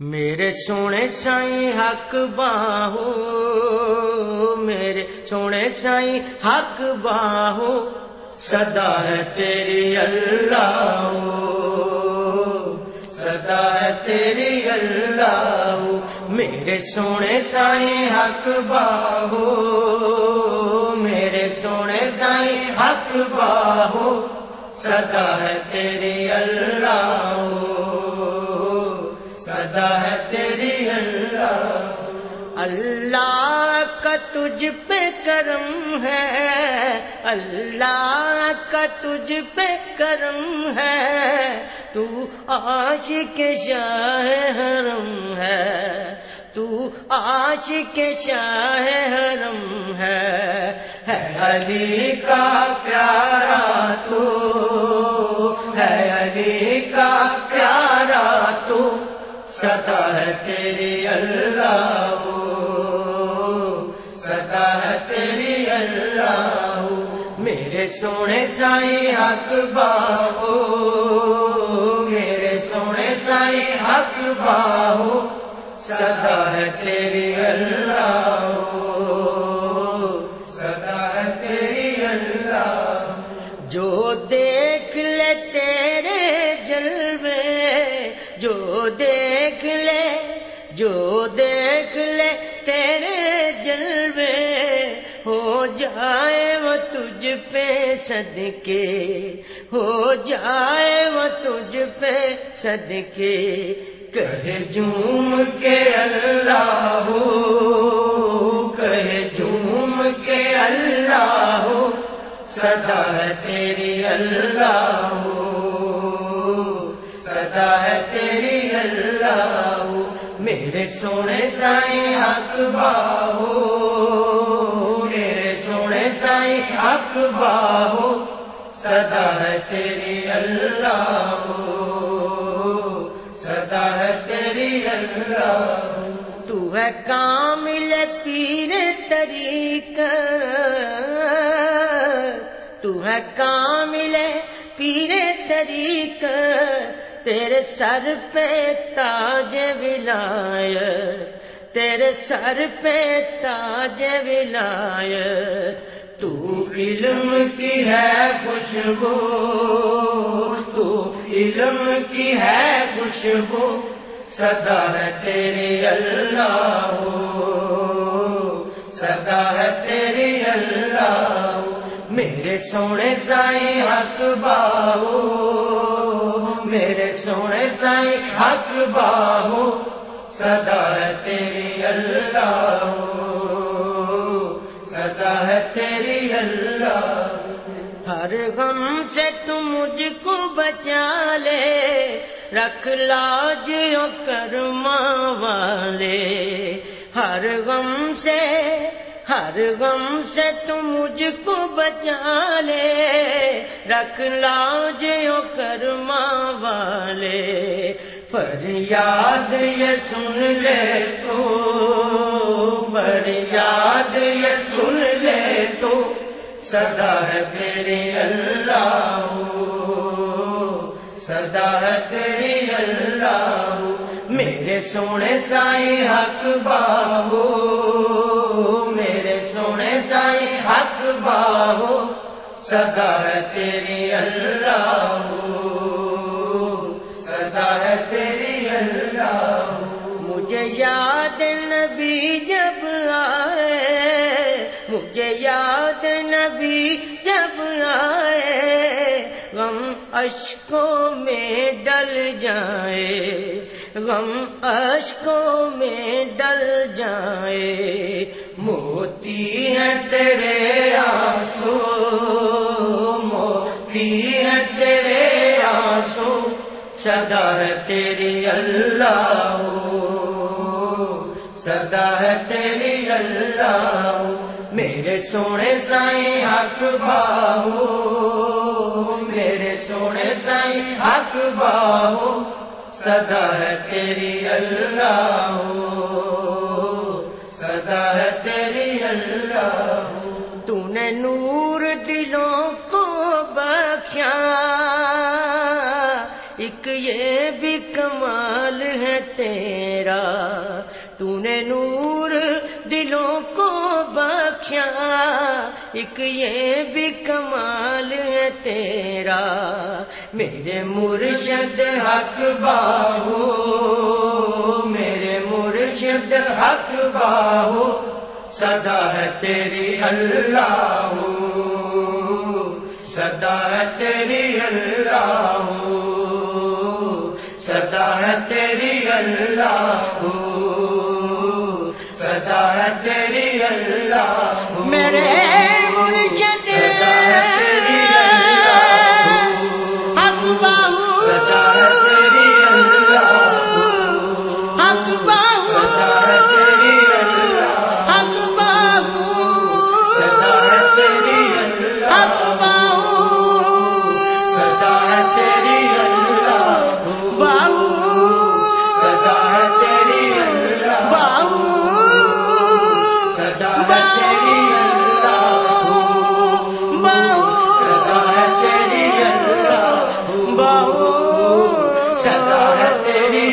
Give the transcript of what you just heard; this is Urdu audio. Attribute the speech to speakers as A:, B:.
A: میرے سونے سائی حق باہو، میرے سونے سائی حق باہو سدا ہے تیری اللہ سدا ہے تیری اللہ، میرے سونے سائی حق باہو، میرے سونے سائی حق باہو سدا ہے تیری اللہ۔ سدا ہے تیری اللہ اللہ کا تجھ پہ کرم ہے، اللہ کا تجھ پہ کرم ہے۔ تو آج کے شاہ حرم ہے، تو آج کے شاہ حرم ہے علی کا پیارا تو، ہے علی کا پیارا سدا ہے تیری اللہ سدا ہے تیری اللہ میرے سونے سائی حق باہو میرے سونے سائی حق باہو سدا ہے تیری اللہ سدا ہے تیری اللہ جو جو دیکھ لے تیرے جلوے ہو جائے وہ تجھ پہ صدقے، ہو جائے وہ تجھ پہ صدقے۔ کہ جوم کے اللہ ہو کہ جوم کے اللہ ہو سدا ہے تیری اللہ سدا ہے تیری اللہ میرے سونے سائی حق باہو، میرے سونے سائی حق باہو سدا ہے تیری اللہ سدا ہے تیری اللہ۔ تو ہے کامل پیر طریق، تو ہے کامل پیر طریق تیرے سر پہ تاج ولای تیرے سر پہ تاج ولای تو علم کی ہے خوشبو، تو علم کی ہے خوشبو سدا ہے تیری اللہ سدا ہے تیری اللہ، میرے سونے سائی حق باہو میرے سونے سائی حق باہو سدا ہے تیری اللہ۔ سدا ہے تیری اللہ۔ ہر غم سے تم مجھ کو بچا لے، رکھ لاج کرما والے۔ ہر غم سے، ہر غم سے تم مجھ کو بچا لے۔ رکھ لاج کرما والے۔ پر یاد یہ سن لے تو پر یاد یہ سن لے تو سدا ہے تیری اللہ سدا ہے تیری اللہ۔ میرے سونے سائی حق باہو، میرے سونے سائی حق باہو۔ سدا ہے تیری اللہ سدا ہے تیری اللہ۔ مجھے یاد نبی جب آئے، مجھے یاد نبی جب آئے، غم اشکوں میں ڈل جائے، غم اشکوں میں ڈل جائے۔ موتی ہے تیرے آنسو موتی ہے تیرے آنسو سدا ہے تیری اللہ۔ سدا ہے تیری اللہ۔ میرے سونے سائی حق باہو۔ میرے سونے سائی حق باہو۔ سدا ہے تیری اللہ۔ تیرا تو نے نور دلوں کو بخشا، ایک یہ بھی کمال ہے تیرا۔ میرے مرشد حق باہو، میرے مرشد حق باہو سدا ہے تیری اللہ سدا ہے تیری اللہ۔ تیری اللہ سدا ہے تیری سدا ہے تیری